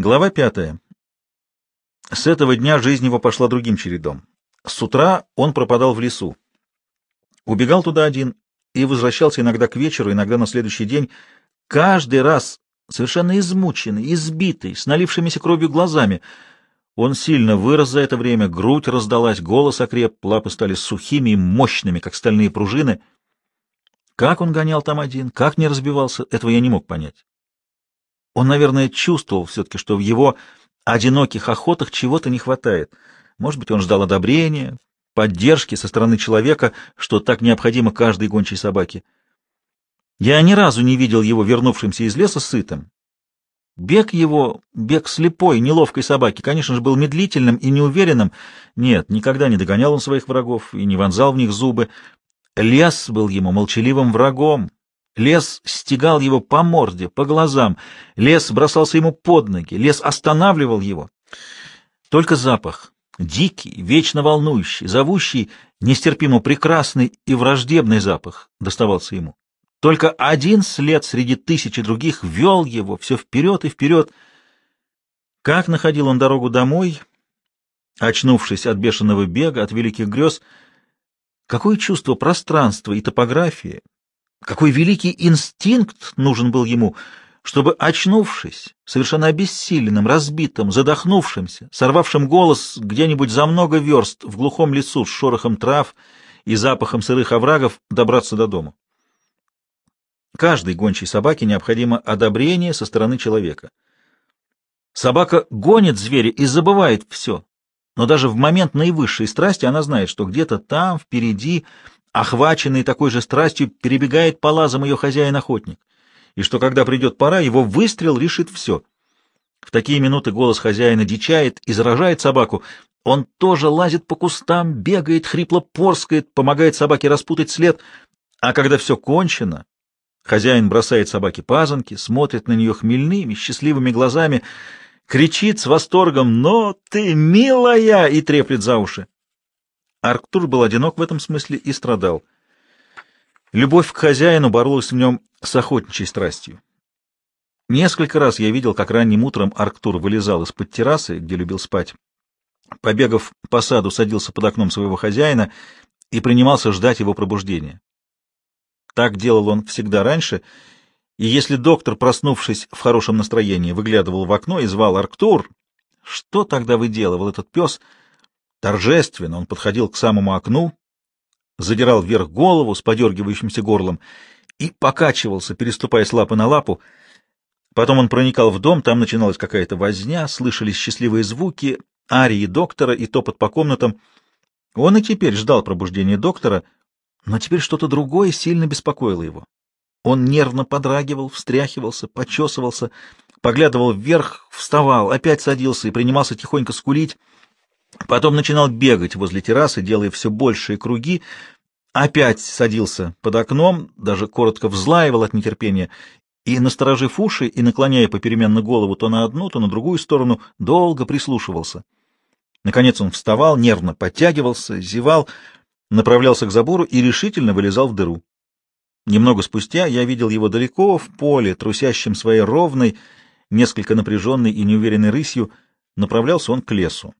Глава пятая. С этого дня жизнь его пошла другим чередом. С утра он пропадал в лесу. Убегал туда один и возвращался иногда к вечеру, иногда на следующий день, каждый раз совершенно измученный, избитый, с налившимися кровью глазами. Он сильно вырос за это время, грудь раздалась, голос окреп, лапы стали сухими и мощными, как стальные пружины. Как он гонял там один, как не разбивался, этого я не мог понять. Он, наверное, чувствовал все-таки, что в его одиноких охотах чего-то не хватает. Может быть, он ждал одобрения, поддержки со стороны человека, что так необходимо каждой гончей собаке. Я ни разу не видел его вернувшимся из леса сытым. Бег его, бег слепой, неловкой собаки, конечно же, был медлительным и неуверенным. Нет, никогда не догонял он своих врагов и не вонзал в них зубы. Лес был ему молчаливым врагом. Лес стегал его по морде, по глазам. Лес бросался ему под ноги. Лес останавливал его. Только запах, дикий, вечно волнующий, зовущий, нестерпимо прекрасный и враждебный запах доставался ему. Только один след среди тысячи других вел его все вперед и вперед. Как находил он дорогу домой, очнувшись от бешеного бега, от великих грез, какое чувство пространства и топографии, какой великий инстинкт нужен был ему, чтобы, очнувшись, совершенно обессиленным, разбитым, задохнувшимся, сорвавшим голос где-нибудь за много верст в глухом лесу с шорохом трав и запахом сырых оврагов, добраться до дома. Каждой гончей собаке необходимо одобрение со стороны человека. Собака гонит зверя и забывает все, но даже в момент наивысшей страсти она знает, что где-то там, впереди, охваченный такой же страстью, перебегает по лазам ее хозяин-охотник, и что, когда придет пора, его выстрел решит все. В такие минуты голос хозяина дичает и заражает собаку. Он тоже лазит по кустам, бегает, хрипло порскает, помогает собаке распутать след, а когда все кончено, Хозяин бросает собаке пазанки, смотрит на нее хмельными, счастливыми глазами, кричит с восторгом «Но ты милая!» и треплет за уши. Арктур был одинок в этом смысле и страдал. Любовь к хозяину боролась в нем с охотничьей страстью. Несколько раз я видел, как ранним утром Арктур вылезал из-под террасы, где любил спать. Побегав по саду, садился под окном своего хозяина и принимался ждать его пробуждения. Так делал он всегда раньше, и если доктор, проснувшись в хорошем настроении, выглядывал в окно и звал «Арктур», что тогда выделывал этот пес? Торжественно он подходил к самому окну, задирал вверх голову с подергивающимся горлом и покачивался, переступая с лапы на лапу. Потом он проникал в дом, там начиналась какая-то возня, слышались счастливые звуки, арии доктора и топот по комнатам. Он и теперь ждал пробуждения доктора — но теперь что-то другое сильно беспокоило его. Он нервно подрагивал, встряхивался, почесывался, поглядывал вверх, вставал, опять садился и принимался тихонько скулить. Потом начинал бегать возле террасы, делая все большие круги, опять садился под окном, даже коротко взлаивал от нетерпения, и, насторожив уши и наклоняя попеременно голову то на одну, то на другую сторону, долго прислушивался. Наконец он вставал, нервно подтягивался, зевал, направлялся к забору и решительно вылезал в дыру. Немного спустя я видел его далеко в поле, трусящим своей ровной, несколько напряженной и неуверенной рысью, направлялся он к лесу.